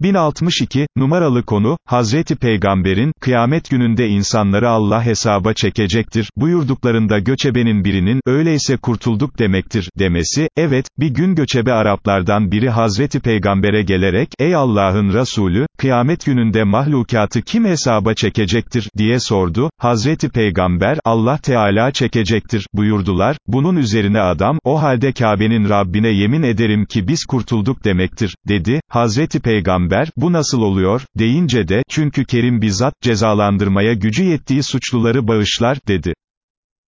1062, numaralı konu, Hazreti Peygamber'in, kıyamet gününde insanları Allah hesaba çekecektir, buyurduklarında göçebenin birinin, öyleyse kurtulduk demektir, demesi, evet, bir gün göçebe Araplardan biri Hazreti Peygamber'e gelerek, ey Allah'ın Resulü, kıyamet gününde mahlukatı kim hesaba çekecektir, diye sordu, Hazreti Peygamber, Allah Teala çekecektir, buyurdular, bunun üzerine adam, o halde Kabe'nin Rabbine yemin ederim ki biz kurtulduk demektir, dedi, Hazreti Peygamber, bu nasıl oluyor, deyince de, çünkü Kerim bizzat, cezalandırmaya gücü yettiği suçluları bağışlar, dedi.